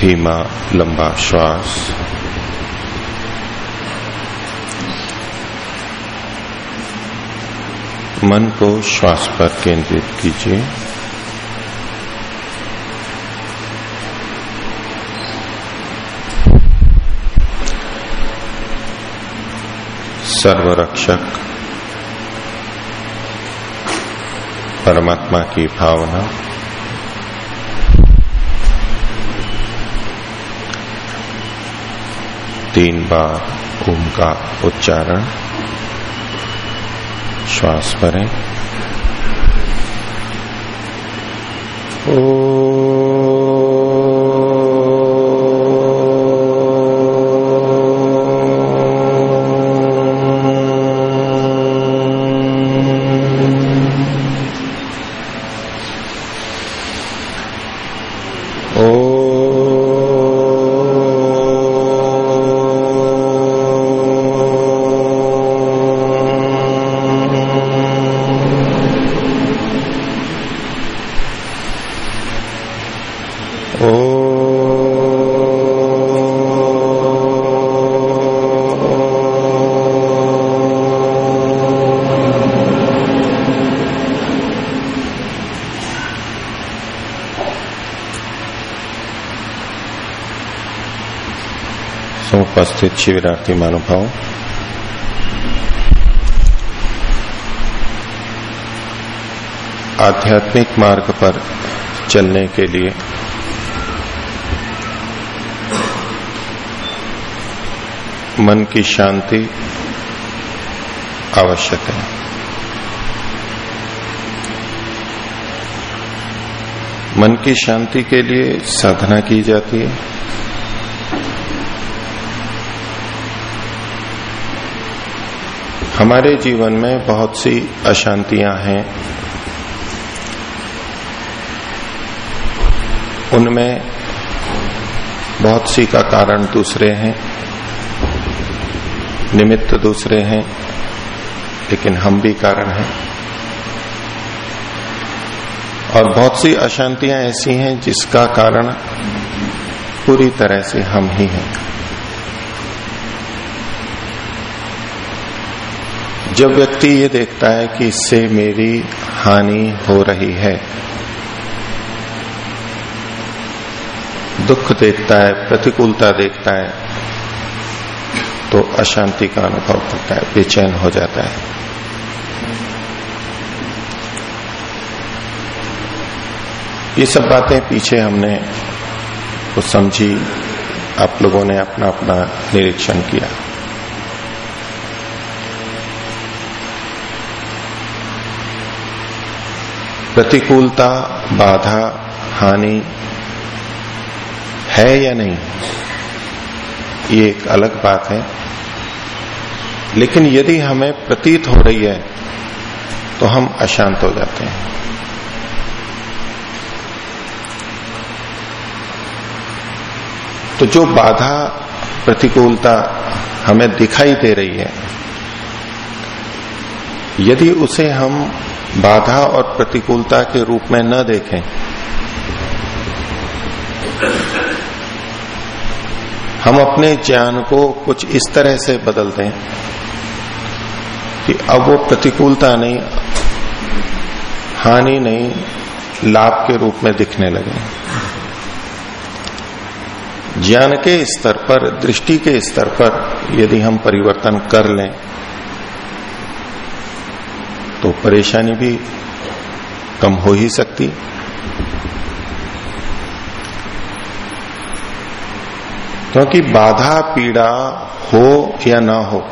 धीमा लंबा श्वास। मन को श्वास पर केंद्रित कीजिए। सर्वरक्षक परमात्मा की भावना। तीन बार ओम का उच्चारण। श्वास भरें। उपस्थित शिविरार्थी महानुभाव। आध्यात्मिक मार्ग पर चलने के लिए मन की शांति आवश्यक है। मन की शांति के लिए साधना की जाती है। हमारे जीवन में बहुत सी अशांतियाँ हैं। उनमें बहुत सी का कारण दूसरे हैं, निमित्त दूसरे हैं, लेकिन हम भी कारण हैं। और बहुत सी अशांतियाँ ऐसी हैं जिसका कारण पूरी तरह से हम ही हैं। जब व्यक्ति ये देखता है कि इससे मेरी हानि हो रही है, दुख देखता है, प्रतिकूलता देखता है तो अशांति का अनुभव करता है, बेचैन हो जाता है। ये सब बातें पीछे हमने कुछ समझी, आप लोगों ने अपना अपना निरीक्षण किया। प्रतिकूलता, बाधा, हानि है या नहीं? ये एक अलग बात है। लेकिन यदि हमें प्रतीत हो रही है तो हम अशांत हो जाते हैं। तो जो बाधा, प्रतिकूलता हमें दिखाई दे रही है, यदि उसे हम बाधा और प्रतिकूलता के रूप में न देखें। हम अपने ज्ञान को कुछ इस तरह से बदल दें कि अब वो प्रतिकूलता नहीं, हानि नहीं, लाभ के रूप में दिखने लगे। ज्ञान के स्तर पर, दृष्टि के स्तर पर यदि हम परिवर्तन कर लें तो परेशानी भी कम हो ही सकती। क्योंकि तो बाधा पीड़ा हो या ना हो,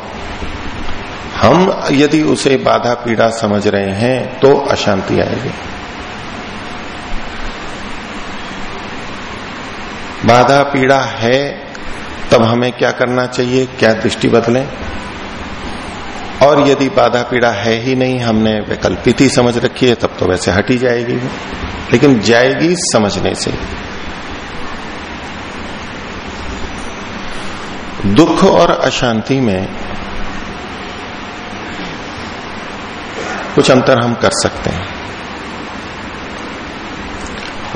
हम यदि उसे बाधा पीड़ा समझ रहे हैं तो अशांति आएगी। बाधा पीड़ा है, तब हमें क्या करना चाहिए? क्या दृष्टि बदलें? और यदि बाधा पीड़ा है ही नहीं, हमने वैकल्पित ही समझ रखी है, तब तो वैसे हट ही जाएगी। लेकिन जाएगी समझने से। दुख और अशांति में कुछ अंतर हम कर सकते हैं।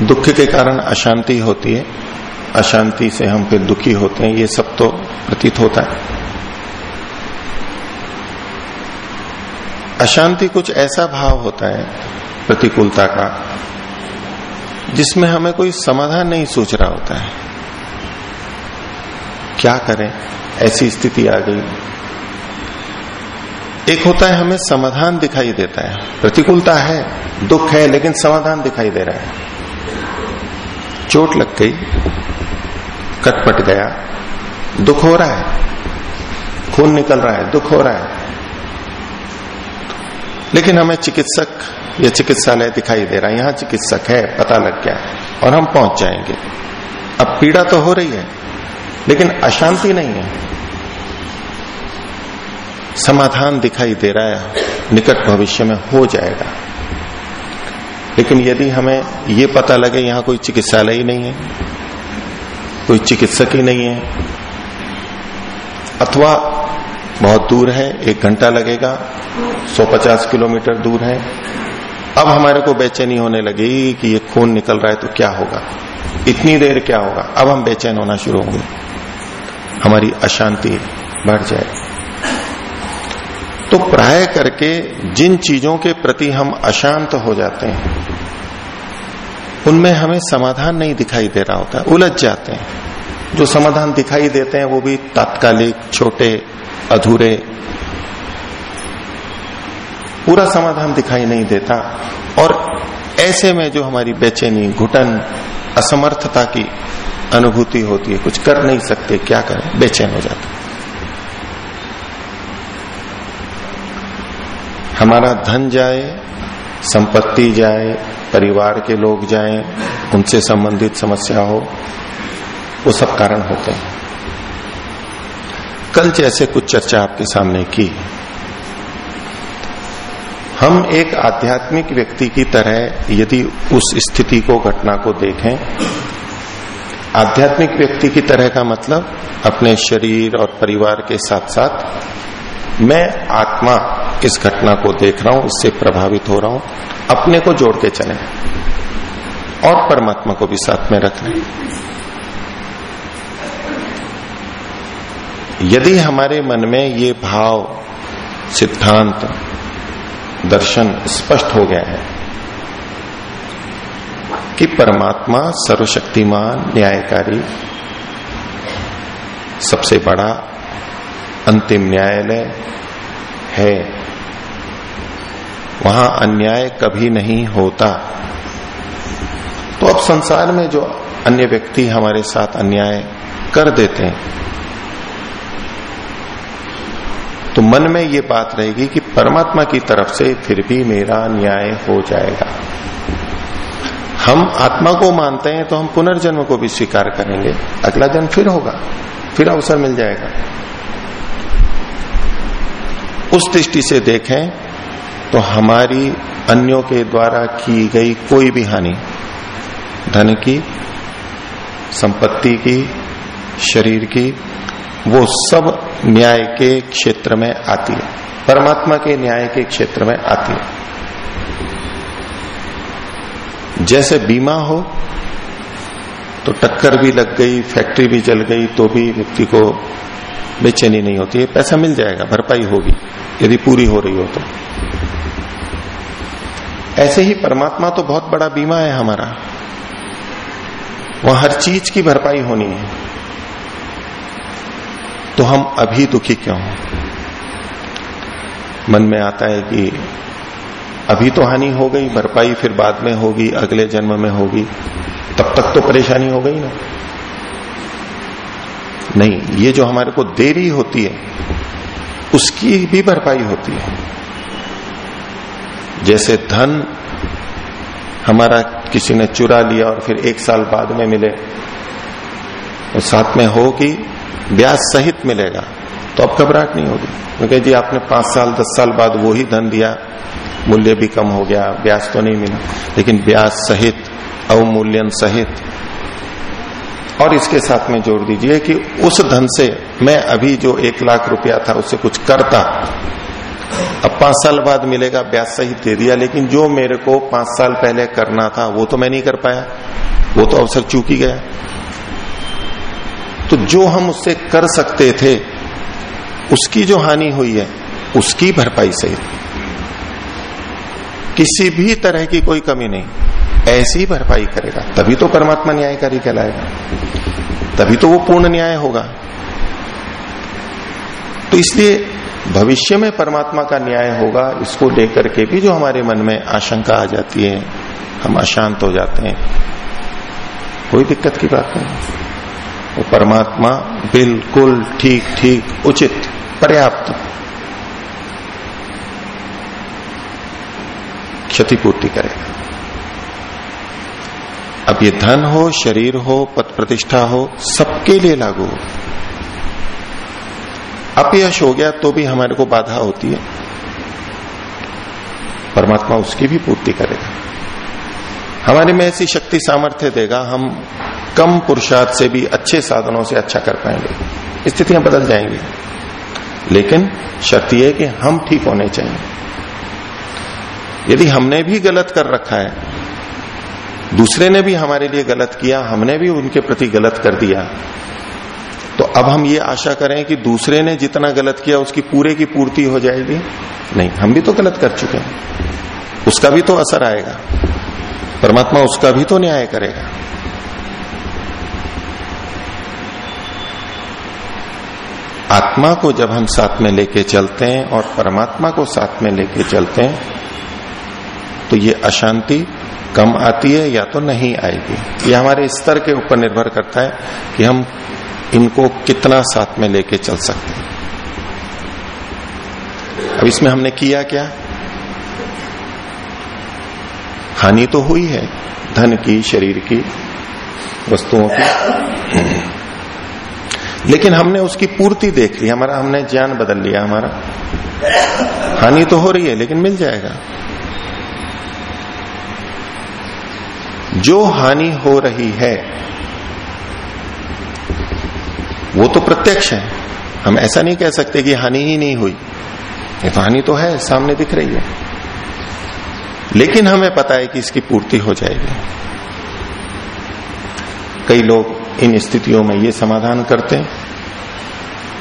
दुख के कारण अशांति होती है। अशांति से हम फिर दुखी होते हैं, ये सब तो प्रतीत होता है। अशांति कुछ ऐसा भाव होता है प्रतिकूलता का, जिसमें हमें कोई समाधान नहीं सोच रहा होता है। क्या करें? ऐसी स्थिति आ गई। एक होता है, हमें समाधान दिखाई देता है। प्रतिकूलता है, दुख है, लेकिन समाधान दिखाई दे रहा है। चोट लग गई, कटपट गया, दुख हो रहा है, खून निकल रहा है, दुख हो रहा है। लेकिन हमें चिकित्सक या चिकित्सालय दिखाई दे रहा है, यहाँ चिकित्सक है, पता लग गया और हम पहुँच जाएँगे। अब पीड़ा तो हो रही है, लेकिन अशांति नहीं है। समाधान दिखाई दे रहा है, निकट भविष्य में हो जाएगा। लेकिन यदि हमें ये पता लगे यहाँ कोई चिकित्सालय ही नहीं है, कोई चिकित्सक ही नहीं है, अथवा बहुत दूर है, एक घंटा लगेगा 150 किलोमीटर दूर है। अब हमारे को बेचैनी होने लगी कि ये खून निकल रहा है तो क्या होगा? इतनी देर क्या होगा? अब हम बेचैन होना शुरू होंगे। हमारी अशांति बढ़ जाए। तो प्राय करके जिन चीज़ों के प्रति हम अशांत हो जाते हैं, उनमें हमें समाधान नहीं दिखाई दे रहा होता, उलझ जाते हैं। जो समाधान दिखाई देते हैं वो भी तात्कालिक, छोटे अधूरे। पूरा समाधान दिखाई नहीं देता। और ऐसे में जो हमारी बेचैनी, घुटन, असमर्थता की अनुभूति होती है, कुछ कर नहीं सकते, क्या करें? बेचैन हो जाते। हमारा धन जाए, संपत्ति जाए, परिवार के लोग जाए, उनसे संबंधित समस्या हो, वो सब कारण होते हैं। कल जैसे कुछ चर्चा आपके सामने की। हम एक आध्यात्मिक व्यक्ति की तरह यदि उस स्थिति को, घटना को देखें, आध्यात्मिक व्यक्ति की तरह का मतलब अपने शरीर और परिवार के साथ साथ मैं आत्मा इस घटना को देख रहा हूँ इससे प्रभावित हो रहा हूँ, अपने को जोड़ के चले और परमात्मा को भी साथ में रख लें। यदि हमारे मन में ये भाव, सिद्धांत, दर्शन स्पष्ट हो गया है कि परमात्मा सर्वशक्तिमान, न्यायकारी, सबसे बड़ा अंतिम न्यायालय है, वहाँ अन्याय कभी नहीं होता। तो अब संसार में जो अन्य व्यक्ति हमारे साथ अन्याय कर देते हैं तो मन में ये बात रहेगी कि परमात्मा की तरफ़ से फिर भी मेरा न्याय हो जाएगा। हम आत्मा को मानते हैं तो हम पुनर्जन्म को भी स्वीकार करेंगे। अगला जन्म फिर होगा, फिर अवसर मिल जाएगा। उस दृष्टि से देखें तो हमारी अन्यों के द्वारा की गई कोई भी हानि, धन की, संपत्ति की, शरीर की वो सब न्याय के क्षेत्र में आती है। परमात्मा के न्याय के क्षेत्र में आती है। जैसे बीमा हो तो टक्कर भी लग गई, फैक्ट्री भी जल गई तो भी व्यक्ति को बेचैनी नहीं होती है। पैसा मिल जाएगा, भरपाई होगी, यदि पूरी हो रही हो तो। ऐसे ही परमात्मा तो बहुत बड़ा बीमा है हमारा। वहाँ हर चीज़ की भरपाई होनी है। तो हम अभी दुखी क्यों हैं? मन में आता है कि अभी तो हानि हो गई, भरपाई फिर बाद में होगी, अगले जन्म में होगी। तब तक तो परेशानी हो गई ना। नहीं, ये जो हमारे को देरी होती है, उसकी भी भरपाई होती है। जैसे धन हमारा किसी ने चुरा लिया और फिर एक साल बाद में मिले तो साथ में हो कि ब्याज सहित मिलेगा। तो अब घबराहट नहीं होगी। क्योंकि जी, आपने पाँच साल, दस साल बाद वो ही धन दिया। मूल्य भी कम हो गया, ब्याज तो नहीं मिला। लेकिन ब्याज सहित, अवमूल्यन सहित, और इसके साथ में जोड़ दीजिए कि उस धन से मैं अभी जो एक लाख रुपया था उससे कुछ करता। अब पाँच साल बाद मिलेगा, ब्याज सहित दे दिया। लेकिन जो मेरे को पाँच साल पहले करना था, वो तो मैं नहीं कर पाया। वो तो अवसर चूकी गया। तो जो हम उससे कर सकते थे, उसकी जो हानि हुई है, उसकी भरपाई सही किसी भी तरह की कोई कमी नहीं। ऐसी भरपाई करेगा। तभी तो परमात्मा न्यायकारी कहलाएगा। तभी तो वो पूर्ण न्याय होगा। तो इसलिए भविष्य में परमात्मा का न्याय होगा, इसको लेकर के भी जो हमारे मन में आशंका आ जाती है, हम अशांत हो जाते हैं। कोई दिक्कत की बात नहीं। वो परमात्मा बिल्कुल ठीक ठीक, उचित, पर्याप्त। क्षतिपूर्ति करेगा। अब ये धन हो, शरीर हो पद प्रतिष्ठा हो, सबके लिए लागू हो। अपयश हो गया तो भी हमारे को बाधा होती है। परमात्मा उसकी भी पूर्ति करेगा। हमारे में ऐसी शक्ति सामर्थ्य देगा, हम कम पुरुषार्थ से भी अच्छे साधनों से अच्छा कर पाएँगे। स्थितियाँ बदल जाएँगी। लेकिन शर्त यह कि हम ठीक होने चाहिए। यदि हमने भी गलत कर रखा है, दूसरे ने भी हमारे लिए गलत किया, हमने भी उनके प्रति गलत कर दिया तो अब हम ये आशा करें कि दूसरे ने जितना गलत किया, उसकी पूरे की पूर्ति हो जाएगी। नहीं, हम भी तो गलत कर चुके हैं। उसका भी तो असर आएगा। परमात्मा उसका भी तो न्याय करेगा। आत्मा को जब हम साथ में लेके चलते हैं और परमात्मा को साथ में लेके चलते हैं तो ये अशांति कम आती है या तो नहीं आएगी? ये हमारे स्तर के ऊपर निर्भर करता है कि हम इनको कितना साथ में लेके चल सकते हैं। अब इसमें हमने किया क्या? हानि तो हुई है, धन की, शरीर की, वस्तुओं की। लेकिन हमने उसकी पूर्ति देख ली, हमारा, हमने ज्ञान बदल लिया, हमारा। हानि तो हो रही है, लेकिन मिल जाएगा। जो हानि हो रही है, वो तो प्रत्यक्ष है। हम ऐसा नहीं कह सकते कि हानि ही नहीं हुई। ये तो हानि तो है, सामने दिख रही है। लेकिन हमें पता है कि इसकी पूर्ति हो जाएगी। कई लोग इन स्थितियों में ये समाधान करते हैं।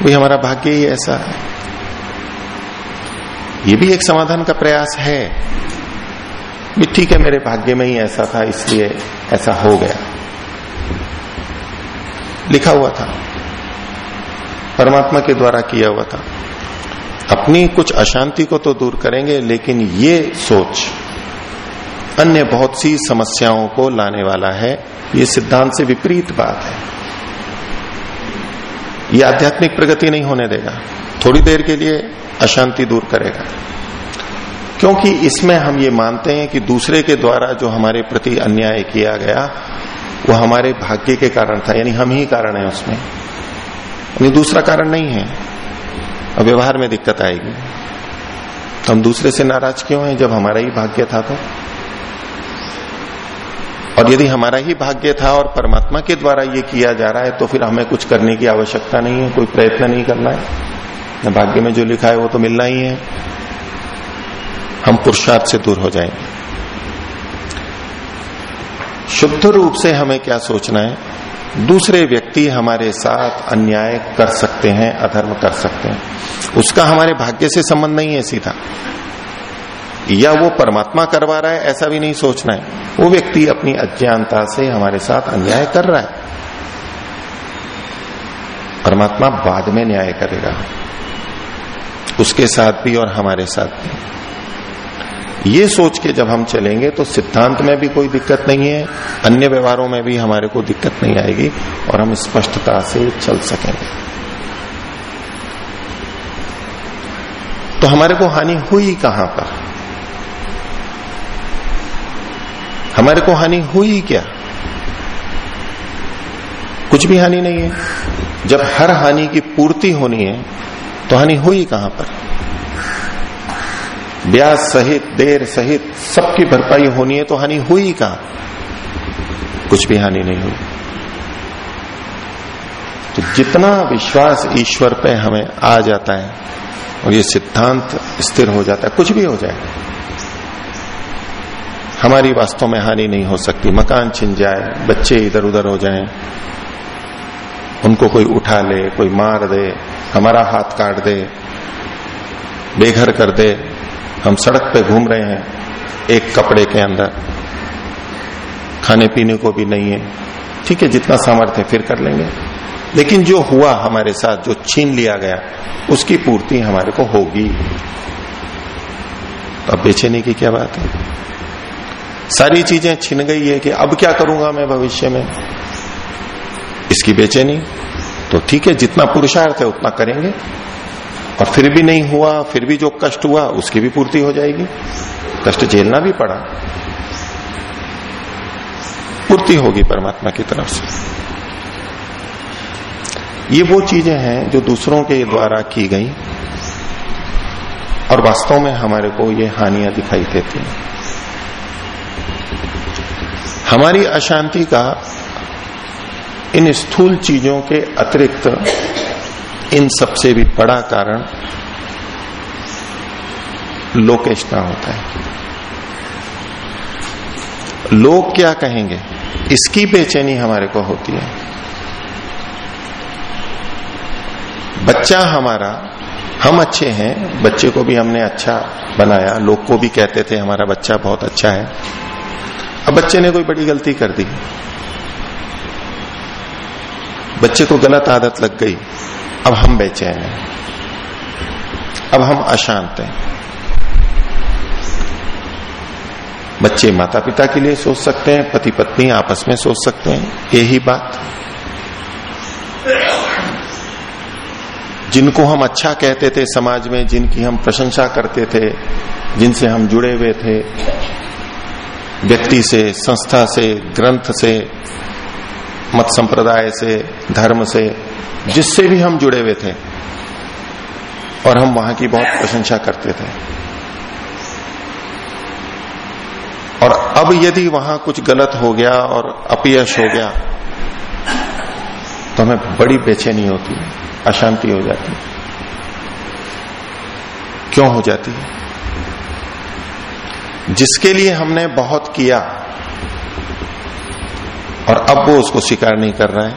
भाई हमारा भाग्य ही ऐसा है। ये भी एक समाधान का प्रयास है। भी ठीक है, मेरे भाग्य में ही ऐसा था, इसलिए ऐसा हो गया। लिखा हुआ था। परमात्मा के द्वारा किया हुआ था। अपनी कुछ अशांति को तो दूर करेंगे, लेकिन ये सोच अन्य बहुत सी समस्याओं को लाने वाला है। ये सिद्धांत से विपरीत बात है। ये आध्यात्मिक प्रगति नहीं होने देगा। थोड़ी देर के लिए अशांति दूर करेगा। क्योंकि इसमें हम ये मानते हैं कि दूसरे के द्वारा जो हमारे प्रति अन्याय किया गया, वो हमारे भाग्य के कारण था, यानी हम ही कारण है उसमें। यानी दूसरा कारण नहीं है। अब व्यवहार में दिक्कत आएगी। तो हम दूसरे से नाराज़ क्यों हैं जब हमारा ही भाग्य था तो? और यदि हमारा ही भाग्य था और परमात्मा के द्वारा ये किया जा रहा है तो फिर हमें कुछ करने की आवश्यकता नहीं है, कोई प्रयत्न नहीं करना है। भाग्य में जो लिखा है वो तो मिलना ही है। हम पुरुषार्थ से दूर हो जाएँगे। शुद्ध रूप से हमें क्या सोचना है? दूसरे व्यक्ति हमारे साथ अन्याय कर सकते हैं, अधर्म कर सकते हैं। उसका हमारे भाग्य से संबंध नहीं है सीधा। या वो परमात्मा करवा रहा है, ऐसा भी नहीं सोचना है। वो व्यक्ति अपनी अज्ञानता से हमारे साथ अन्याय कर रहा है। परमात्मा बाद में न्याय करेगा। उसके साथ भी और हमारे साथ भी। ये सोच के जब हम चलेंगे तो सिद्धांत में भी कोई दिक्कत नहीं है, अन्य व्यवहारों में भी हमारे को दिक्कत नहीं आएगी और हम स्पष्टता से चल सकेंगे। तो हमारे को हानि हुई कहाँ पर? हमारे को हानि हुई क्या? कुछ भी हानि नहीं है। जब हर हानि की पूर्ति होनी है तो हानि हुई कहाँ पर? ब्याज सहित, देर सहित सबकी भरपाई होनी है तो हानि हुई कहाँ? कुछ भी हानि नहीं हुई। तो जितना विश्वास ईश्वर पे हमें आ जाता है, और ये सिद्धांत स्थिर हो जाता है, कुछ भी हो जाए हमारी वास्तव में हानि नहीं हो सकती। मकान छिन जाए बच्चे इधर उधर हो जाएँ, उनको कोई उठा ले कोई मार दे हमारा हाथ काट दे बेघर कर दे हम सड़क पे घूम रहे हैं एक कपड़े के अंदर। खाने पीने को भी नहीं है। ठीक है जितना सामर्थ्य फिर कर लेंगे। लेकिन जो हुआ हमारे साथ जो छीन लिया गया उसकी पूर्ति हमारे को होगी। तो अब बेचैनी की क्या बात है? सारी चीज़ें छिन गई है कि अब क्या करूँगा मैं भविष्य में? इसकी बेचैनी? तो ठीक है, जितना पुरुषार्थ है उतना करेंगे। और फिर भी नहीं हुआ, फिर भी जो कष्ट हुआ, उसकी भी पूर्ति हो जाएगी। कष्ट झेलना भी पड़ा। पूर्ति होगी परमात्मा की तरफ़ से। ये वो चीज़ें हैं जो दूसरों के द्वारा की गई, और वास्तव में हमारे को ये हानियाँ दिखाई देती हैं। हमारी अशांति का इन स्थूल चीज़ों के अतिरिक्त इन सबसे भी बड़ा कारण लोकेशना होता है। लोग क्या कहेंगे? इसकी बेचैनी हमारे को होती है। बच्चा हमारा, हम अच्छे हैं, बच्चे को भी हमने अच्छा बनाया, लोग को भी कहते थे, हमारा बच्चा बहुत अच्छा है। अब बच्चे ने कोई बड़ी गलती कर दी। बच्चे को गलत आदत लग गई। अब हम बेचैन हैं। अब हम अशांत हैं। बच्चे माता पिता के लिए सोच सकते हैं पति पत्नी आपस में सोच सकते हैं। यही बात। जिनको हम अच्छा कहते थे समाज में, जिनकी हम प्रशंसा करते थे, जिनसे हम जुड़े हुए थे व्यक्ति से, संस्था से, ग्रंथ से, मत संप्रदाय से, धर्म से, जिससे भी हम जुड़े हुए थे, और हम वहाँ की बहुत प्रशंसा करते थे। और अब यदि वहाँ कुछ गलत हो गया और अपयश हो गया तो हमें बड़ी बेचैनी होती है, अशांति हो जाती है। क्यों हो जाती है? जिसके लिए हमने बहुत किया। और अब वो उसको स्वीकार नहीं कर रहा है।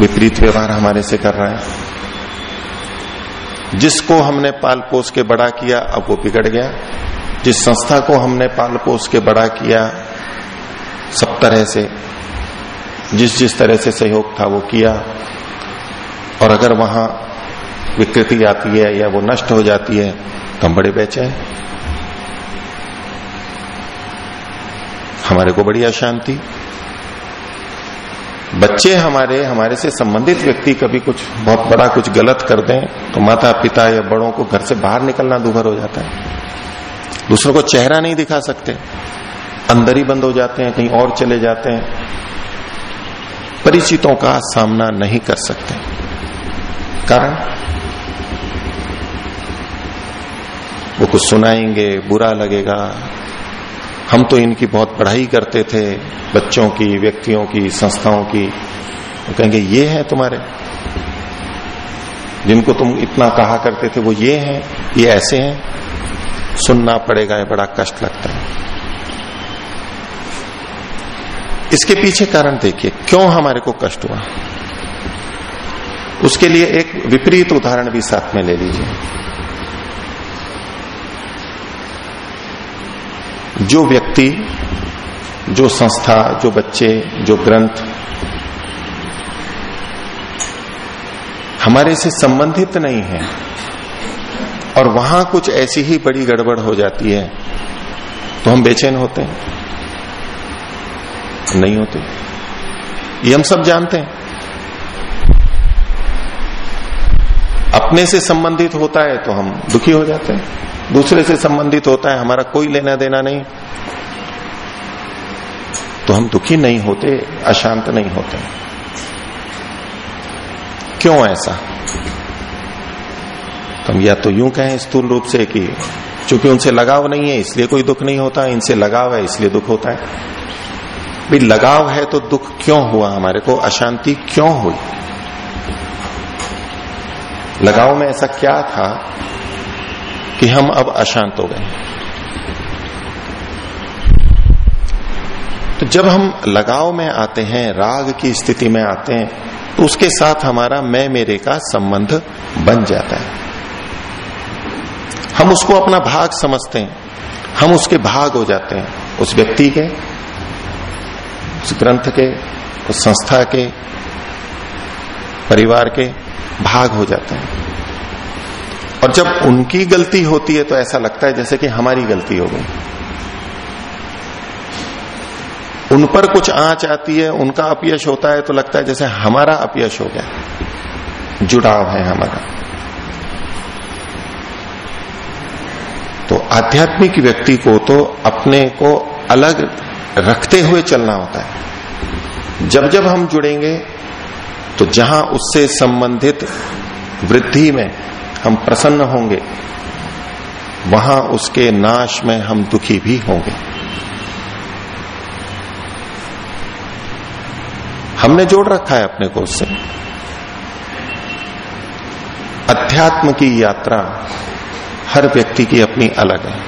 विपरीत व्यवहार हमारे से कर रहा है। जिसको हमने पाल पोस के बड़ा किया, अब वो बिगड़ गया। जिस संस्था को हमने पाल पोस के बड़ा किया, सब तरह से, जिस जिस तरह से सहयोग था, वो किया। और अगर वहाँ विकृति आती है या वो नष्ट हो जाती है तो हम बड़े बेचैन। हमारे को बड़ी अशांति। बच्चे हमारे हमारे से संबंधित व्यक्ति कभी कुछ, बहुत बड़ा कुछ गलत कर दें तो माता पिता या बड़ों को घर से बाहर निकलना दुभर हो जाता है। दूसरों को चेहरा नहीं दिखा सकते। अंदर ही बंद हो जाते हैं, कहीं और चले जाते हैं। परिचितों का सामना नहीं कर सकते। कारण? वो कुछ सुनाएँगे, बुरा लगेगा हम तो इनकी बहुत पढ़ाई करते थे, बच्चों की, व्यक्तियों की, संस्थाओं की। वो कहेंगे, ये है तुम्हारे। जिनको तुम इतना कहा करते थे, वो ये हैं, ये ऐसे हैं। सुनना पड़ेगा, ये बड़ा कष्ट लगता है। इसके पीछे कारण देखिए, क्यों हमारे को कष्ट हुआ? उसके लिए एक विपरीत उदाहरण भी साथ में ले लीजिए। जो व्यक्ति, जो संस्था, जो बच्चे, जो ग्रंथ हमारे से संबंधित नहीं है और वहाँ कुछ ऐसी ही बड़ी गड़बड़ हो जाती है तो हम बेचैन होते हैं। नहीं होते। ये हम सब जानते हैं। अपने से संबंधित होता है तो हम दुखी हो जाते हैं। दूसरे से संबंधित होता है, हमारा कोई लेना देना नहीं। तो हम दुखी नहीं होते, अशांत नहीं होते। क्यों ऐसा? तो हम या तो यूँ कहें स्थूल रूप से कि चूँकि उनसे लगाव नहीं है, इसलिए कोई दुख नहीं होता, इनसे लगाव है, इसलिए दुख होता है। भाई लगाव है तो दुख क्यों हुआ हमारे को? अशांति क्यों हुई? लगाव में ऐसा क्या था कि हम अब अशांत हो गए। तो जब हम लगाव में आते हैं, राग की स्थिति में आते हैं तो उसके साथ हमारा मैं मेरे का संबंध बन जाता है। हम उसको अपना भाग समझते हैं। हम उसके भाग हो जाते हैं। उस व्यक्ति के, उस ग्रंथ के, उस संस्था के, परिवार के भाग हो जाते हैं। और जब उनकी गलती होती है तो ऐसा लगता है जैसे कि हमारी गलती हो गई। उन पर कुछ आँच आती है, उनका अपयश होता है तो लगता है जैसे हमारा अपयश हो गया। जुड़ाव है हमारा। तो आध्यात्मिक व्यक्ति को तो अपने को अलग रखते हुए चलना होता है। जब जब हम जुड़ेंगे तो जहाँ उससे संबंधित वृद्धि में हम प्रसन्न होंगे, वहाँ उसके नाश में हम दुखी भी होंगे। हमने जोड़ रखा है अपने को उससे। अध्यात्म की यात्रा हर व्यक्ति की अपनी अलग है।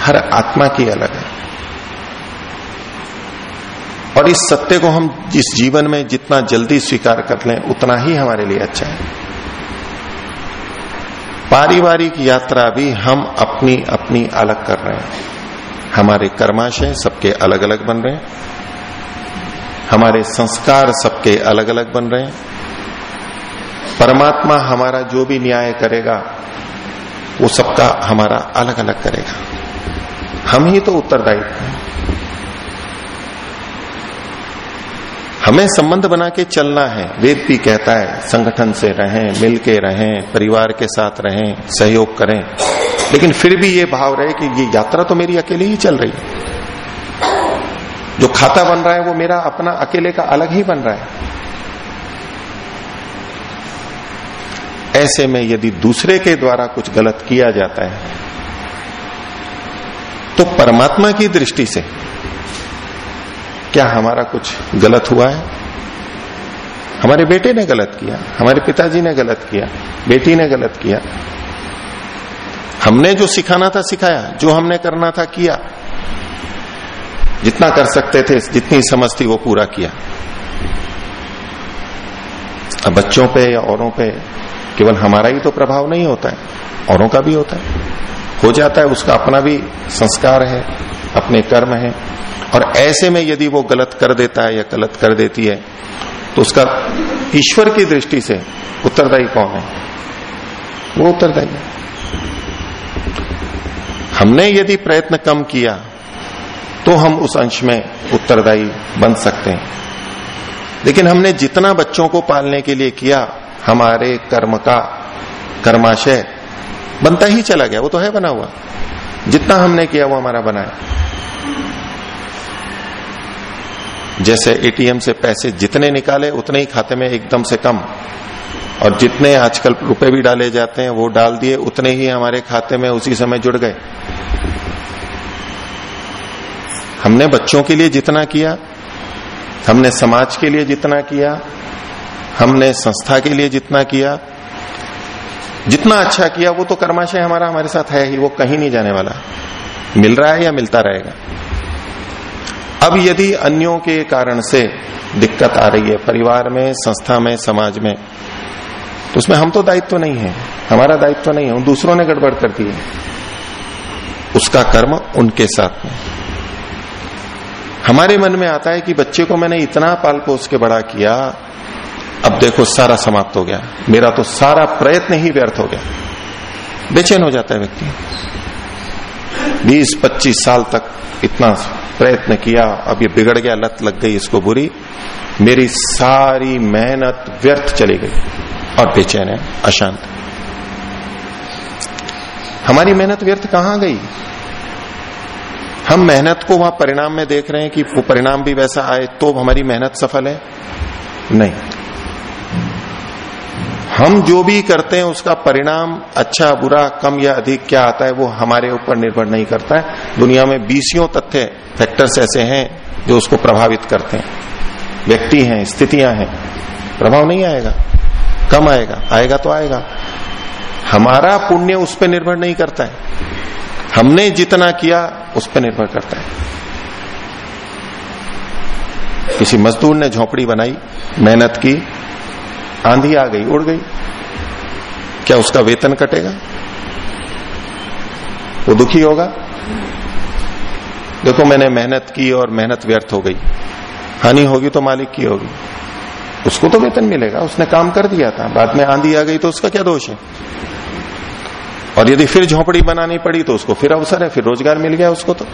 हर आत्मा की अलग है। और इस सत्य को हम जिस जीवन में जितना जल्दी स्वीकार कर लें, उतना ही हमारे लिए अच्छा है। पारिवारिक यात्रा भी हम अपनी अपनी अलग कर रहे हैं। हमारे कर्माशय सबके अलग अलग बन रहे हैं। हमारे संस्कार सबके अलग अलग बन रहे हैं। परमात्मा हमारा जो भी न्याय करेगा, वो सबका हमारा अलग अलग करेगा। हम ही तो उत्तरदायित्व हमें संबंध बना के चलना है। वेद भी कहता है, संगठन से रहें, मिलके रहें, परिवार के साथ रहें, सहयोग करें। लेकिन फिर भी ये भाव रहे कि ये यात्रा तो मेरी अकेले ही चल रही है। जो खाता बन रहा है, वो मेरा अपना अकेले का अलग ही बन रहा है। ऐसे में यदि दूसरे के द्वारा कुछ गलत किया जाता है तो परमात्मा की दृष्टि से क्या हमारा कुछ गलत हुआ है? हमारे बेटे ने गलत किया, हमारे पिताजी ने गलत किया, बेटी ने गलत किया। हमने जो सिखाना था, सिखाया, जो हमने करना था, किया। जितना कर सकते थे, जितनी समझ थी, वो पूरा किया। अब बच्चों पे या औरों पे केवल हमारा ही तो प्रभाव नहीं होता है, औरों का भी होता है। हो जाता है, उसका अपना भी संस्कार है। अपने कर्म है। और ऐसे में यदि वो गलत कर देता है या गलत कर देती है तो उसका ईश्वर की दृष्टि से उत्तरदायी कौन है? वो उत्तरदायी है। हमने यदि प्रयत्न कम किया तो हम उस अंश में उत्तरदायी बन सकते हैं। लेकिन हमने जितना बच्चों को पालने के लिए किया, हमारे कर्म का कर्माशय बनता ही चला गया, वो तो है बना हुआ। जितना हमने किया, वो हमारा बना है। जैसे एटीएम से पैसे जितने निकाले, उतने ही खाते में एकदम से कम। और जितने आजकल रुपए भी डाले जाते हैं, वो डाल दिए, उतने ही हमारे खाते में उसी समय जुड़ गए। हमने बच्चों के लिए जितना किया, हमने समाज के लिए जितना किया, हमने संस्था के लिए जितना किया, जितना अच्छा किया, वो तो कर्माशय हमारा हमारे साथ है ही, वो कहीं नहीं जाने वाला। मिल रहा है या मिलता रहेगा? अब यदि अन्यों के कारण से दिक्कत आ रही है, परिवार में, संस्था में, समाज में तो उसमें हम तो दायित्व तो नहीं है। हमारा दायित्व तो नहीं है दूसरों ने गड़बड़ कर दी है। उसका कर्म उनके साथ में हमारे मन में आता है कि बच्चे को मैंने इतना पाल पोस के बड़ा किया, अब देखो सारा समाप्त हो गया। मेरा तो सारा प्रयत्न ही व्यर्थ हो गया। बेचैन हो जाता है व्यक्ति। 20-25 साल तक इतना प्रयत्न किया, अब ये बिगड़ गया, लत लग गई इसको बुरी। मेरी सारी मेहनत व्यर्थ चली गई। और बेचैन है, अशांत। हमारी मेहनत व्यर्थ कहाँ गई? हम मेहनत को वहाँ परिणाम में देख रहे हैं कि वो परिणाम भी वैसा आए तो हमारी मेहनत सफल है? नहीं। हम जो भी करते हैं, उसका परिणाम अच्छा बुरा, कम या अधिक क्या आता है, वो हमारे ऊपर निर्भर नहीं करता है। दुनिया में बीसियों तथ्य फैक्टर्स ऐसे हैं, जो उसको प्रभावित करते हैं। व्यक्ति हैं, स्थितियाँ हैं। प्रभाव नहीं आएगा। कम आएगा। आएगा तो आएगा। हमारा पुण्य उस पर निर्भर नहीं करता है। हमने जितना किया, उस पर निर्भर करता है। किसी मजदूर ने झोपड़ी बनाई, मेहनत की आंधी आ गई, उड़ गई। क्या उसका वेतन कटेगा? वो दुखी होगा? देखो, मैंने मेहनत की और मेहनत व्यर्थ हो गई। हानि होगी तो मालिक की होगी। उसको तो वेतन मिलेगा, उसने काम कर दिया था। बाद में आंधी आ गई तो उसका क्या दोष है? और यदि फिर झोपड़ी बनानी पड़ी तो उसको फिर अवसर है, फिर रोज़गार मिल गया उसको तो।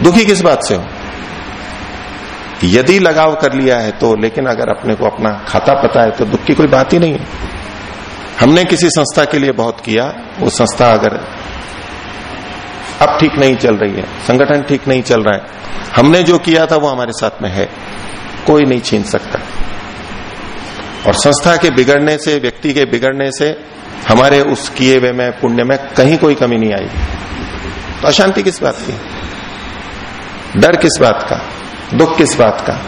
दुखी किस बात से हो? यदि लगाव कर लिया है तो लेकिन अगर अपने को अपना खाता पता है तो दुख की कोई बात ही नहीं है। हमने किसी संस्था के लिए बहुत किया, वो संस्था अगर अब ठीक नहीं चल रही है, संगठन ठीक नहीं चल रहा है, हमने जो किया था वो हमारे साथ में है, कोई नहीं छीन सकता। और संस्था के बिगड़ने से, व्यक्ति के बिगड़ने से, हमारे उस किए हुए में, पुण्य में कहीं कोई कमी नहीं आई। तो अशांति किस बात की? डर किस बात का? दुख किस बात का?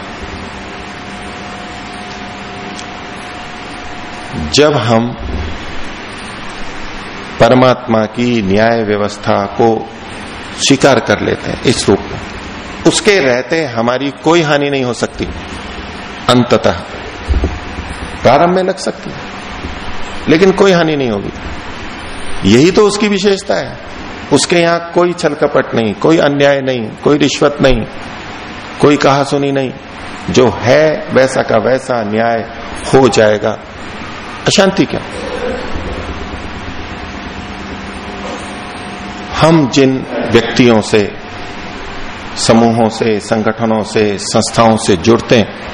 जब हम परमात्मा की न्याय व्यवस्था को स्वीकार कर लेते हैं इस रूप में, उसके रहते हमारी कोई हानि नहीं हो सकती, अंततः प्रारंभ में लग सकती है, लेकिन कोई हानि नहीं होगी। यही तो उसकी विशेषता है। उसके यहाँ कोई छल कपट नहीं, कोई अन्याय नहीं, कोई रिश्वत नहीं। कोई कहा सुनी नहीं। जो है वैसा का वैसा न्याय हो जाएगा। अशांति क्या? हम जिन व्यक्तियों से, समूहों से, संगठनों से, संस्थाओं से जुड़ते हैं,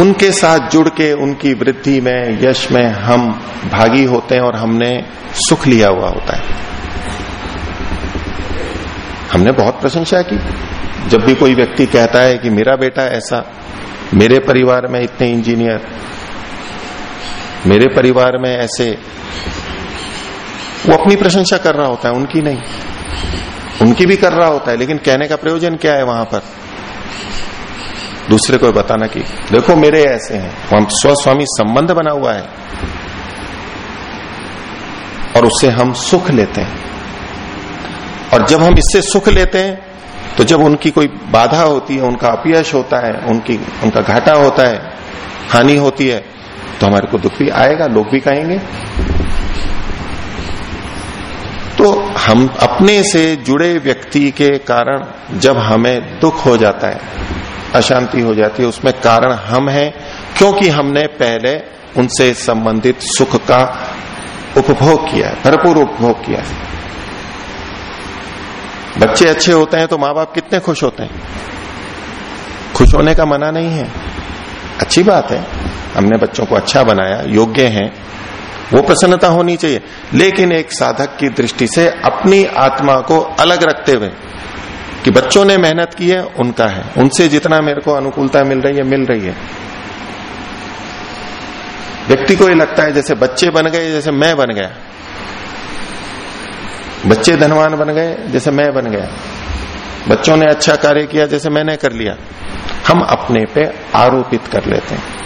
उनके साथ जुड़ के उनकी वृद्धि में, यश में हम भागी होते हैं और हमने सुख लिया हुआ होता है। हमने बहुत प्रशंसा की। जब भी कोई व्यक्ति कहता है कि मेरा बेटा ऐसा, मेरे परिवार में इतने इंजीनियर, मेरे परिवार में ऐसे, वो अपनी प्रशंसा कर रहा होता है, उनकी नहीं। उनकी भी कर रहा होता है, लेकिन कहने का प्रयोजन क्या है वहाँ पर? दूसरे को बताना कि, देखो, मेरे ऐसे हैं हम स्वस्वामी संबंध बना हुआ है, और उससे हम सुख लेते हैं। और जब हम इससे सुख लेते हैं तो जब उनकी कोई बाधा होती है, उनका अपयश होता है, उनकी, उनका घाटा होता है, हानि होती है तो हमारे को दुख भी आएगा, लोग भी कहेंगे। तो हम अपने से जुड़े व्यक्ति के कारण जब हमें दुख हो जाता है, अशांति हो जाती है, उसमें कारण हम हैं, क्योंकि हमने पहले उनसे संबंधित सुख का उपभोग किया है, भरपूर उपभोग किया है। बच्चे अच्छे होते हैं तो माँ बाप कितने खुश होते हैं? खुश होने का मना नहीं है। अच्छी बात है। हमने बच्चों को अच्छा बनाया, योग्य है। वो प्रसन्नता होनी चाहिए। लेकिन एक साधक की दृष्टि से अपनी आत्मा को अलग रखते हुए कि बच्चों ने मेहनत की है, उनका है। उनसे जितना मेरे को अनुकूलता मिल रही है, मिल रही है। व्यक्ति को ये लगता है जैसे बच्चे बन गए, जैसे मैं बन गया। बच्चे धनवान बन गए, जैसे मैं बन गया। बच्चों ने अच्छा कार्य किया, जैसे मैंने कर लिया। हम अपने पे आरोपित कर लेते हैं।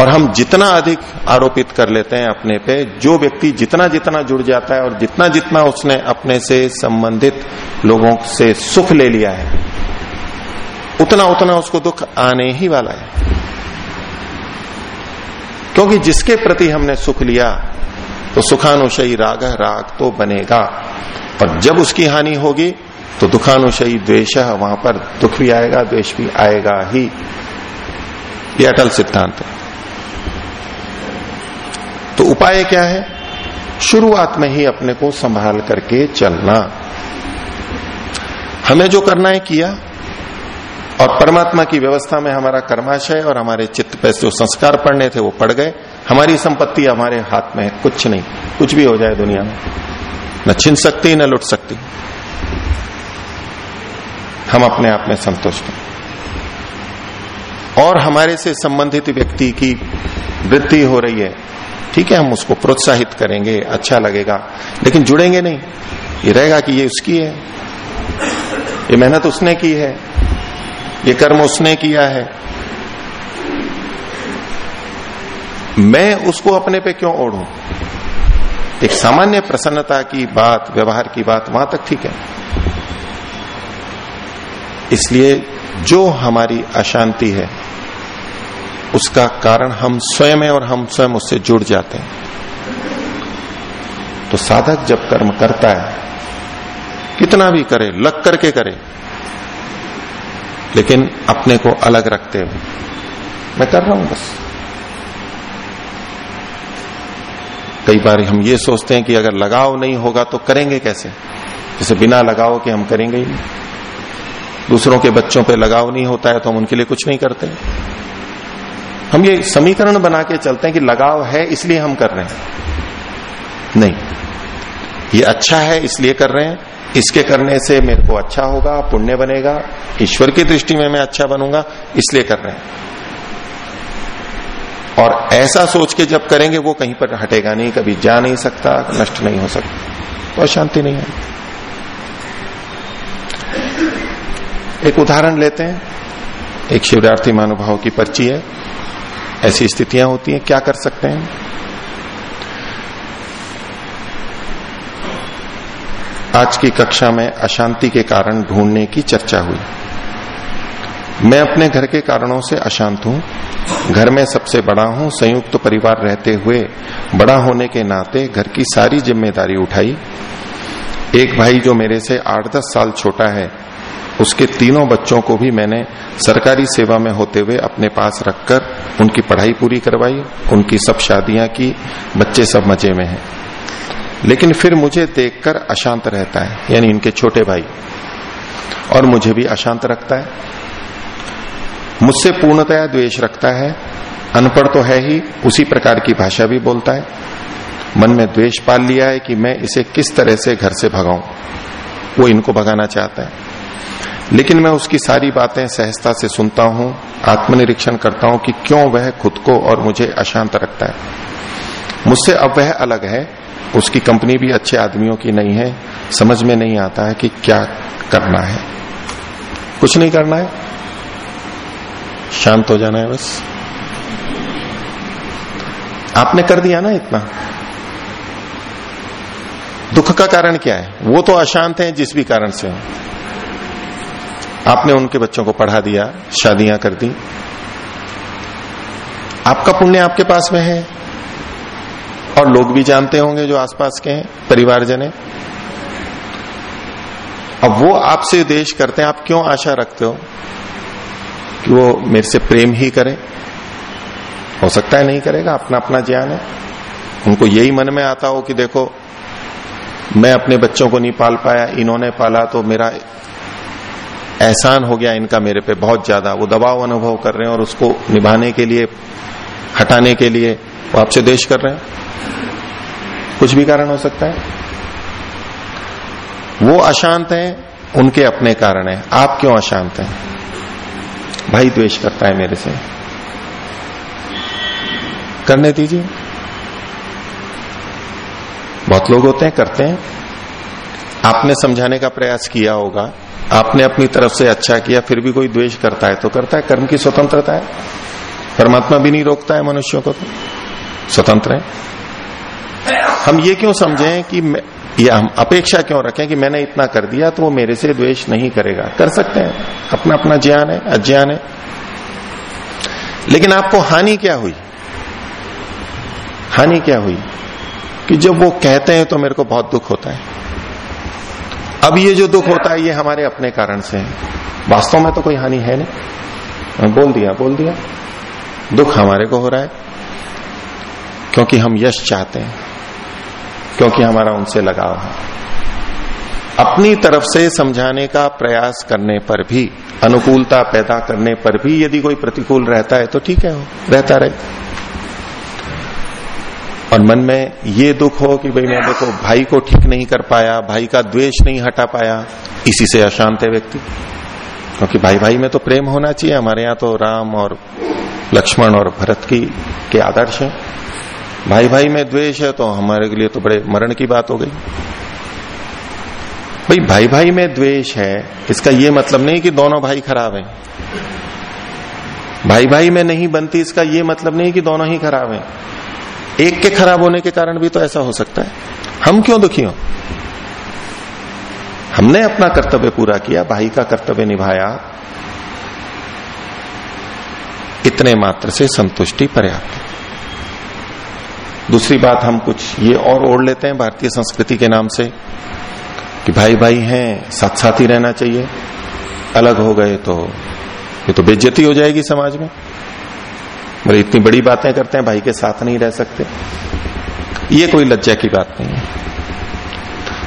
और हम जितना अधिक आरोपित कर लेते हैं अपने पे, जो व्यक्ति जितना जितना जुड़ जाता है और जितना जितना उसने अपने से संबंधित लोगों से सुख ले लिया है उतना उतना उसको दुख आने ही वाला है। क्योंकि जिसके प्रति हमने सुख लिया तो सुखानुशयी राग राग तो बनेगा। पर जब उसकी हानि होगी तो दुखानुशयी द्वेष वहाँ पर दुख भी आएगा, द्वेष भी आएगा ही। ये अटल सिद्धांत है। तो उपाय क्या है? शुरुआत में ही अपने को संभाल करके चलना। हमें जो करना है, किया। और परमात्मा की व्यवस्था में हमारा कर्माशय और हमारे चित्त पे जो संस्कार पड़ने थे, वो पड़ गए। हमारी संपत्ति हमारे हाथ में है, कुछ नहीं। कुछ भी हो जाए दुनिया में। न छिन सकती, न लुट सकती। हम अपने आप में संतुष्ट हैं। और हमारे से संबंधित व्यक्ति की वृद्धि हो रही है, ठीक है, हम उसको प्रोत्साहित करेंगे अच्छा लगेगा, लेकिन जुड़ेंगे नहीं। ये रहेगा कि ये उसकी है। ये मेहनत उसने की है। ये कर्म उसने किया है। मैं उसको अपने पे क्यों ओढ़ू? एक सामान्य प्रसन्नता की बात, व्यवहार की बात वहाँ तक ठीक है। इसलिए जो हमारी अशांति है, उसका कारण हम स्वयं है और हम स्वयं उससे जुड़ जाते हैं। तो साधक जब कर्म करता है, कितना भी करे, लग करके करे, लेकिन अपने को अलग रखते हुए, मैं कर रहा हूँ बस। कई बार हम ये सोचते हैं कि अगर लगाव नहीं होगा तो करेंगे कैसे? जैसे बिना लगाव के हम करेंगे ही दूसरों के बच्चों पे लगाव नहीं होता है तो हम उनके लिए कुछ नहीं करते। हम ये समीकरण बना के चलते हैं कि लगाव है इसलिए हम कर रहे हैं। नहीं। ये अच्छा है इसलिए कर रहे हैं। इसके करने से मेरे को अच्छा होगा, पुण्य बनेगा, ईश्वर की दृष्टि में मैं अच्छा बनूँगा, इसलिए कर रहे हैं। और ऐसा सोच के जब करेंगे, वो कहीं पर हटेगा नहीं, कभी जा नहीं सकता, नष्ट नहीं हो सकता। तो शांति नहीं है। एक उदाहरण लेते हैं। एक शिवरार्थी महानुभाव की पर्ची है। ऐसी स्थितियाँ होती हैं, क्या कर सकते हैं? आज की कक्षा में अशांति के कारण ढूँढने की चर्चा हुई। मैं अपने घर के कारणों से अशांत हूँ। घर में सबसे बड़ा हूँ। संयुक्त तो परिवार रहते हुए बड़ा होने के नाते घर की सारी ज़िम्मेदारी उठाई। एक भाई जो मेरे से आठ दस साल छोटा है, उसके तीनों बच्चों को भी मैंने सरकारी सेवा में होते हुए अपने पास रखकर उनकी पढ़ाई पूरी करवाई, उनकी सब शादियाँ की, बच्चे सब मज़े में हैं। लेकिन फिर मुझे देखकर अशांत रहता है, यानी इनके छोटे भाई, और मुझे भी अशांत रखता है। मुझसे पूर्णतया द्वेष रखता है, अनपढ़ तो है ही, उसी प्रकार की भाषा भी बोलता है। मन में द्वेष पाल लिया है कि मैं इसे किस तरह से घर से भगाऊं। वो इनको भगाना चाहता है। लेकिन मैं उसकी सारी बातें सहजता से सुनता हूँ, आत्मनिरीक्षण करता हूँ कि क्यों वह खुद को और मुझे अशांत रखता है। मुझसे अब वह अलग है, उसकी कंपनी भी अच्छे आदमियों की नहीं है, समझ में नहीं आता है कि क्या करना है। कुछ नहीं करना है। शांत हो जाना है बस। आपने कर दिया ना इतना। दुख का कारण क्या है? वो तो अशांत है जिस भी कारण से हो। आपने उनके बच्चों को पढ़ा दिया, शादियाँ कर दी। आपका पुण्य आपके पास में है। और लोग भी जानते होंगे जो आसपास के हैं, परिवारजन है। अब वो आपसे देश करते हैं, आप क्यों आशा रखते हो? कि वो मेरे से प्रेम ही करे। हो सकता है नहीं करेगा अपना अपना ज्ञान है। उनको यही मन में आता हो कि देखो, मैं अपने बच्चों को नहीं पाल पाया, इन्होंने पाला तो मेरा एहसान हो गया इनका मेरे पे बहुत ज़्यादा। वो दबाव अनुभव कर रहे हैं और उसको निभाने के लिए, हटाने के लिए वो आपसे देश कर रहे हैं। कुछ भी कारण हो सकता है। वो अशांत है, उनके अपने कारण है। आप क्यों अशांत हैं? भाई द्वेष करता है मेरे से। करने दीजिए। बहुत लोग होते हैं, करते हैं। आपने समझाने का प्रयास किया होगा। आपने अपनी तरफ़ से अच्छा किया, फिर भी कोई द्वेष करता है तो करता है। कर्म की स्वतंत्रता है। परमात्मा भी नहीं रोकता है मनुष्यों को तो। स्वतंत्र है। हम ये क्यों समझें कि या हम अपेक्षा क्यों रखें कि मैंने इतना कर दिया तो वो मेरे से द्वेष नहीं करेगा? कर सकते हैं। अपना अपना ज्ञान है, अज्ञान है। लेकिन आपको हानि क्या हुई? हानि क्या हुई? कि जब वो कहते हैं तो मेरे को बहुत दुख होता है। अब ये जो दुख होता है, ये हमारे अपने कारण से है। वास्तव में तो कोई हानि है नहीं। बोल दिया बोल दिया। दुख हमारे को हो रहा है, क्योंकि हम यश चाहते हैं। क्योंकि हमारा उनसे लगाव है। अपनी तरफ़ से समझाने का प्रयास करने पर भी, अनुकूलता पैदा करने पर भी यदि कोई प्रतिकूल रहता है तो ठीक है रहता रहे। और मन में ये दुख हो कि भाई मैं देखो, भाई को ठीक नहीं कर पाया, भाई का द्वेष नहीं हटा पाया, इसी से अशांत है व्यक्ति। क्योंकि भाई भाई में तो प्रेम होना चाहिए, हमारे यहाँ तो राम और लक्ष्मण और भरत की, के आदर्श हैं। भाई भाई में द्वेष है तो हमारे लिए तो बड़े मरण की बात हो गई। भाई भाई भाई में द्वेष है, इसका ये मतलब नहीं कि दोनों भाई खराब हैं। भाई भाई में नहीं बनती, इसका ये मतलब नहीं कि दोनों ही खराब हैं। एक के खराब होने के कारण भी तो ऐसा हो सकता है। हम क्यों दुखी हो? हमने अपना कर्तव्य पूरा किया, भाई का कर्तव्य निभाया। इतने मात्र से संतुष्टि पर्याप्त दूसरी बात हम कुछ ये और ओढ़ लेते हैं भारतीय संस्कृति के नाम से, कि भाई भाई हैं साथ साथ ही रहना चाहिए। अलग हो गए तो ये तो बेज्जती हो जाएगी समाज में। बोले इतनी बड़ी बातें करते हैं, भाई के साथ नहीं रह सकते। ये कोई लज्जा की बात नहीं है।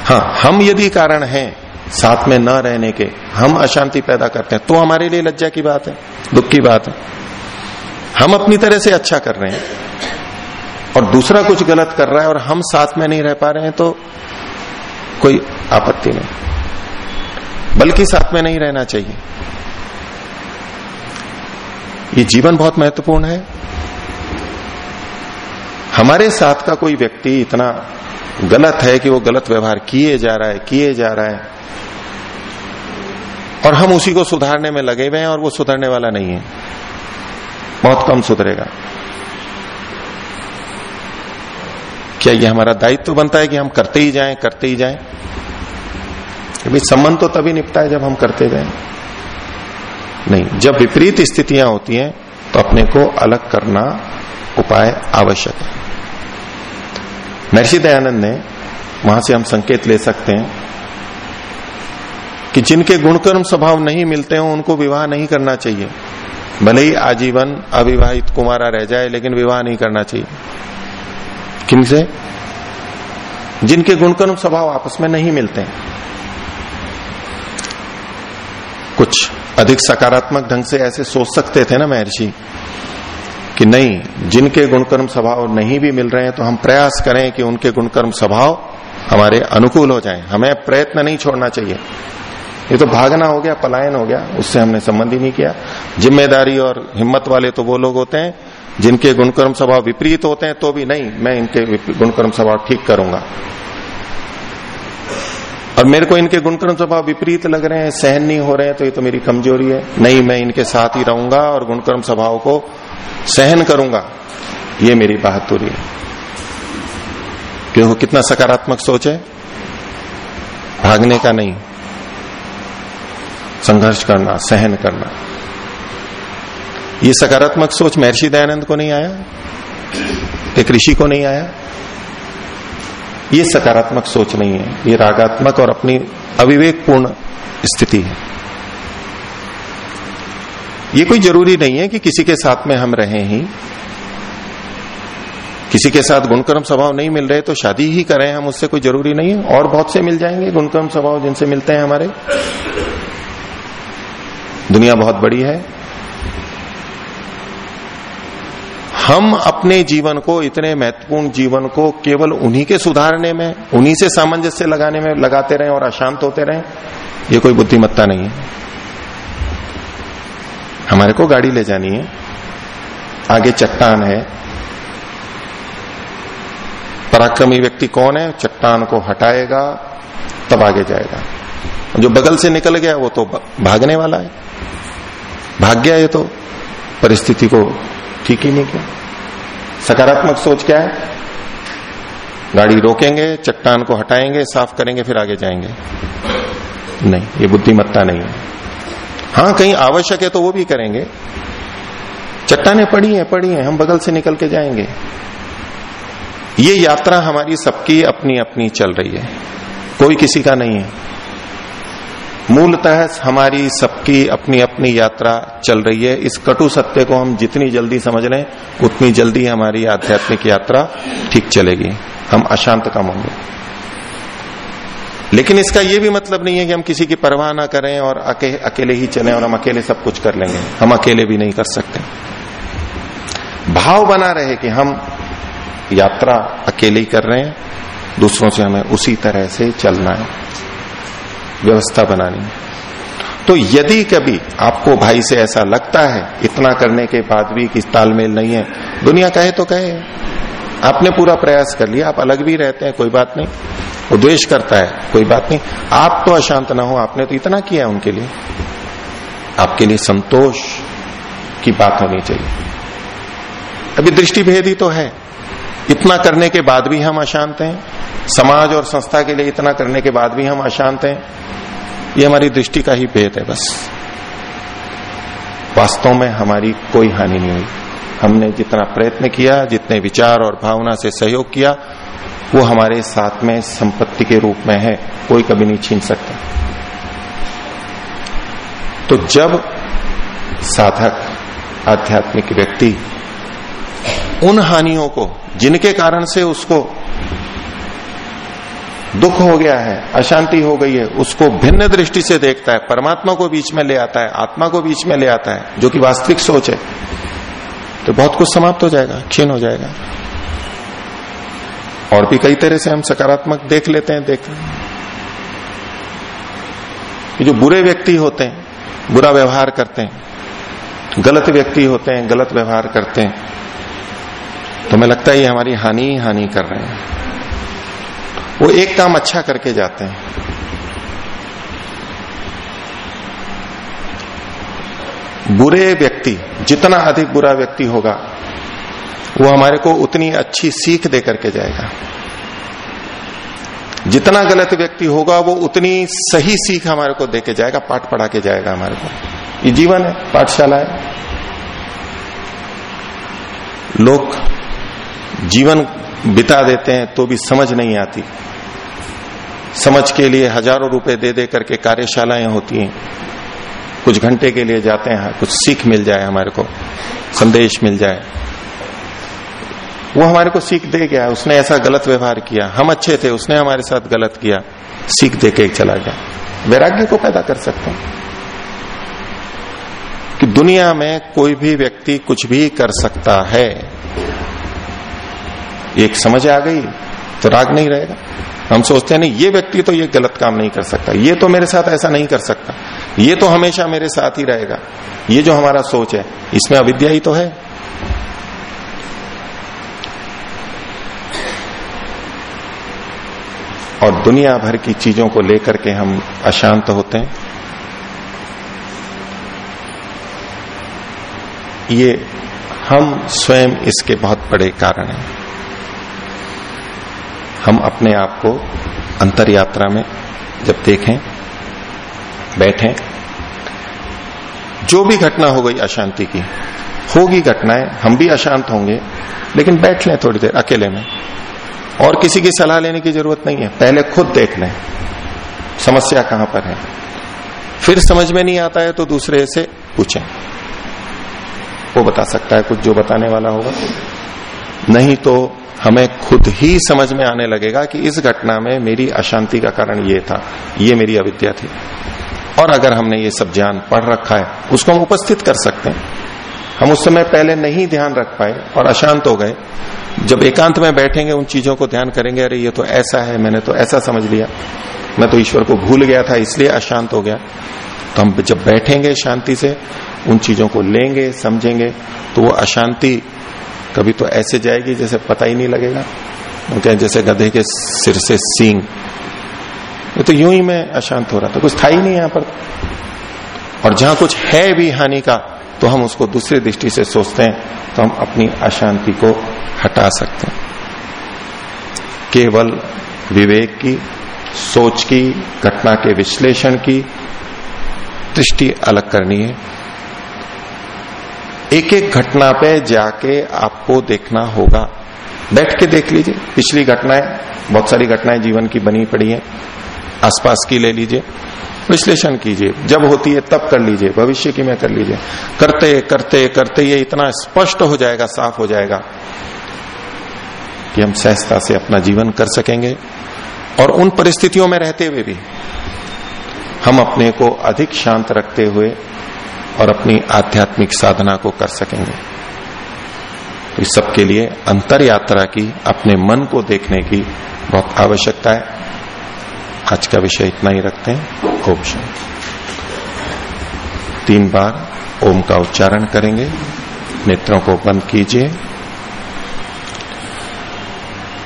हाँ हम यदि कारण हैं, साथ में न रहने के, हम अशांति पैदा करते हैं तो हमारे लिए लज्जा की बात है, दुख की बात है। हम अपनी तरह से अच्छा कर रहे हैं। और दूसरा कुछ गलत कर रहा है और हम साथ में नहीं रह पा रहे हैं तो कोई आपत्ति नहीं। बल्कि साथ में नहीं रहना चाहिए। ये जीवन बहुत महत्वपूर्ण है। हमारे साथ का कोई व्यक्ति इतना गलत है कि वो गलत व्यवहार किए जा रहा है, किए जा रहा है, और हम उसी को सुधारने में लगे हुए हैं और वो सुधरने वाला नहीं है। बहुत कम सुधरेगा। क्या ये हमारा दायित्व तो बनता है कि हम करते ही जाएँ, करते ही जाएँ? भाई संबंध तो तभी निपटा है जब हम करते जाएँ। नहीं, जब विपरीत स्थितियाँ होती हैं तो अपने को अलग करना उपाय आवश्यक है। महर्षि दयानंद ने, वहाँ से हम संकेत ले सकते हैं कि जिनके गुणकर्म स्वभाव नहीं मिलते हो, उनको विवाह नहीं करना चाहिए। भले ही आजीवन अविवाहित कुमारा रह जाए, लेकिन विवाह नहीं करना चाहिए। किनसे जिनके गुणकर्म स्वभाव आपस में नहीं मिलते कुछ अधिक सकारात्मक ढंग से ऐसे सोच सकते थे ना महर्षि, कि नहीं, जिनके गुणकर्म स्वभाव नहीं भी मिल रहे हैं तो हम प्रयास करें कि उनके गुणकर्म स्वभाव हमारे अनुकूल हो जाएँ। हमें प्रयत्न नहीं छोड़ना चाहिए। ये तो भागना हो गया, पलायन हो गया, उससे हमने संबंध ही नहीं किया। ज़िम्मेदारी और हिम्मत वाले तो वो लोग होते हैं जिनके गुणकर्म स्वभाव विपरीत होते हैं तो भी नहीं, मैं इनके गुणकर्म स्वभाव ठीक करूँगा। और मेरे को इनके गुणकर्म स्वभाव विपरीत लग रहे हैं, सहन नहीं हो रहे हैं तो ये तो मेरी कमज़ोरी है। नहीं, मैं इनके साथ ही रहूँगा और गुणकर्म स्वभाव को सहन करूँगा। ये मेरी बहादुरी है। क्यों कितना सकारात्मक सोच है? भागने का नहीं। संघर्ष करना, सहन करना। ये सकारात्मक सोच महर्षि दयानंद को नहीं आया? एक ऋषि को नहीं आया? ये सकारात्मक सोच नहीं है। ये रागात्मक और अपनी अविवेकपूर्ण स्थिति है। ये कोई ज़रूरी नहीं है कि किसी के साथ में हम रहें ही। किसी के साथ गुणकर्म स्वभाव नहीं मिल रहे तो शादी ही करें हम, उससे कोई ज़रूरी नहीं है। और बहुत से मिल जाएँगे गुणकर्म स्वभाव जिनसे मिलते हैं हमारे। दुनिया बहुत बड़ी है। हम अपने जीवन को, इतने महत्वपूर्ण जीवन को केवल उन्हीं के सुधारने में, उन्हीं से सामंजस्य लगाने में लगाते रहें और अशांत होते रहें, ये कोई बुद्धिमत्ता नहीं है। हमारे को गाड़ी ले जानी है, आगे चट्टान है। पराक्रमी व्यक्ति कौन है? चट्टान को हटाएगा, तब आगे जाएगा। जो बगल से निकल गया, वो तो भागने वाला है। भाग गया ये तो परिस्थिति को ठीक ही नहीं क्या? सकारात्मक सोच क्या है? गाड़ी रोकेंगे, चट्टान को हटाएँगे, साफ़ करेंगे, फिर आगे जाएँगे। नहीं, ये बुद्धिमत्ता नहीं है। हाँ कहीं आवश्यक है तो वो भी करेंगे। चट्टाने पड़ी हैं पड़ी हैं, हम बगल से निकल के जाएँगे। ये यात्रा हमारी सबकी अपनी अपनी चल रही है। कोई किसी का नहीं है। मूलतः हमारी सबकी अपनी अपनी यात्रा चल रही है। इस कटु सत्य को हम जितनी जल्दी समझ लें उतनी जल्दी हमारी आध्यात्मिक यात्रा ठीक चलेगी। हम अशांत कम होंगे। लेकिन इसका यह भी मतलब नहीं है कि हम किसी की परवाह ना करें और अके, अकेले ही चलें और हम अकेले सब कुछ कर लेंगे। हम अकेले भी नहीं कर सकते। भाव बना रहे कि हम यात्रा अकेले ही कर रहे हैं दूसरों से हमें उसी तरह से चलना है। व्यवस्था बनानी। तो यदि कभी आपको भाई से ऐसा लगता है, इतना करने के बाद भी कि तालमेल नहीं है, दुनिया कहे तो कहे। आपने पूरा प्रयास कर लिया, आप अलग भी रहते हैं, कोई बात नहीं। वो द्वेष करता है, कोई बात नहीं। आप तो अशांत ना हो, आपने तो इतना किया है उनके लिए। आपके लिए संतोष की बात होनी चाहिए। अभी दृष्टि भेद ही तो है। इतना करने के बाद भी हम अशांत हैं। समाज और संस्था के लिए इतना करने के बाद भी हम अशांत हैं। ये हमारी दृष्टि का ही भेद है बस। वास्तव में हमारी कोई हानि नहीं हुई। हमने जितना प्रयत्न किया, जितने विचार और भावना से सहयोग किया, वो हमारे साथ में संपत्ति के रूप में है। कोई कभी नहीं छीन सकता। तो जब साधक, आध्यात्मिक व्यक्ति उन हानियों को, जिनके कारण से उसको दुख हो गया है, अशांति हो गई है, उसको भिन्न दृष्टि से देखता है, परमात्मा को बीच में ले आता है, आत्मा को बीच में ले आता है, जो कि वास्तविक सोच है तो बहुत कुछ समाप्त हो जाएगा, क्षीण हो जाएगा। और भी कई तरह से हम सकारात्मक देख लेते हैं, देख ये जो बुरे व्यक्ति होते हैं, बुरा व्यवहार करते हैं, गलत व्यक्ति होते हैं, गलत व्यवहार करते हैं तो हमें लगता है ये हमारी हानि ही हानि कर रहे हैं। वो एक काम अच्छा करके जाते हैं। बुरे व्यक्ति, जितना अधिक बुरा व्यक्ति होगा, वो हमारे को उतनी अच्छी सीख दे करके जाएगा। जितना गलत व्यक्ति होगा, वो उतनी सही सीख हमारे को देके जाएगा, पाठ पढ़ा के जाएगा हमारे को। ये जीवन है, पाठशाला है। लोग जीवन बिता देते हैं तो भी समझ नहीं आती। समझ के लिए हज़ारों रुपए दे दे करके कार्यशालाएँ होती हैं। कुछ घंटे के लिए जाते हैं, कुछ सीख मिल जाए हमारे को, संदेश मिल जाए। वो हमारे को सीख दे गया, उसने ऐसा गलत व्यवहार किया, हम अच्छे थे, उसने हमारे साथ गलत किया, सीख दे के चला गया। वैराग्य को पैदा कर सकते हैं। कि दुनिया में कोई भी व्यक्ति कुछ भी कर सकता है एक समझ आ गई तो राग नहीं रहेगा। हम सोचते हैं, नहीं, ये व्यक्ति तो ये गलत काम नहीं कर सकता, ये तो मेरे साथ ऐसा नहीं कर सकता, ये तो हमेशा मेरे साथ ही रहेगा, ये जो हमारा सोच है, इसमें अविद्या ही तो है। और दुनिया भर की चीज़ों को लेकर के हम अशांत होते हैं। ये हम स्वयं इसके बहुत बड़े कारण हैं। हम अपने आप को अंतर यात्रा में जब देखें, बैठें, जो भी घटना हो गई अशांति की, होगी घटनाएँ, हम भी अशांत होंगे, लेकिन बैठ लें थोड़ी देर अकेले में। और किसी की सलाह लेने की ज़रूरत नहीं है, पहले खुद देख लें, समस्या कहाँ पर है। फिर समझ में नहीं आता है तो दूसरे से पूछें। वो बता सकता है कुछ जो बताने वाला होगा। नहीं तो हमें खुद ही समझ में आने लगेगा कि इस घटना में मेरी अशांति का कारण ये था, ये मेरी अविद्या थी। और अगर हमने ये सब ज्ञान पढ़ रखा है, उसको हम उपस्थित कर सकते हैं। हम उस समय पहले नहीं ध्यान रख पाए और अशांत हो गए। जब एकांत में बैठेंगे, उन चीज़ों को ध्यान करेंगे, अरे, ये तो ऐसा है, मैंने तो ऐसा समझ लिया। मैं तो ईश्वर को भूल गया था, इसलिए अशांत हो गया। तो हम जब बैठेंगे शांति से, उन चीज़ों को लेंगे, समझेंगे तो वो अशांति कभी तो ऐसे जाएगी जैसे पता ही नहीं लगेगा। क्या जैसे गधे के सिर से सींग। तो यूँ ही मैं अशांत हो रहा था। कुछ था ही नहीं यहाँ पर। और जहाँ कुछ है भी हानि का तो हम उसको दूसरी दृष्टि से सोचते हैं तो हम अपनी अशांति को हटा सकते हैं। केवल विवेक की, सोच की, घटना के विश्लेषण की दृष्टि अलग करनी है। एक एक घटना पे जाके आपको देखना होगा। बैठ के देख लीजिए। पिछली घटनाएँ, बहुत सारी घटनाएँ जीवन की बनी पड़ी है। आसपास की ले लीजिए। विश्लेषण कीजिए। जब होती है तब कर लीजिए। भविष्य की में कर लीजिए। करते करते करते ये इतना स्पष्ट हो जाएगा, साफ़ हो जाएगा कि हम सहजता से अपना जीवन कर सकेंगे और उन परिस्थितियों में रहते हुए भी हम अपने को अधिक शांत रखते हुए और अपनी आध्यात्मिक साधना को कर सकेंगे। तो इस सबके लिए अंतर यात्रा की, अपने मन को देखने की बहुत आवश्यकता है। आज का विषय इतना ही रखते हैं। ओम शांति। तीन बार ओम का उच्चारण करेंगे। नेत्रों को बंद कीजिए।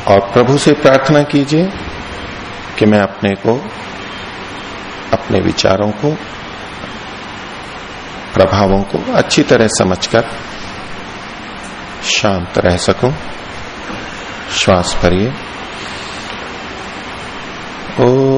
और प्रभु से प्रार्थना कीजिए कि मैं अपने को, अपने विचारों को प्रभावों को अच्छी तरह समझकर शांत रह सकूँ। श्वास भरिए। ओ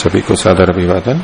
सभी को सादर अभिवादन।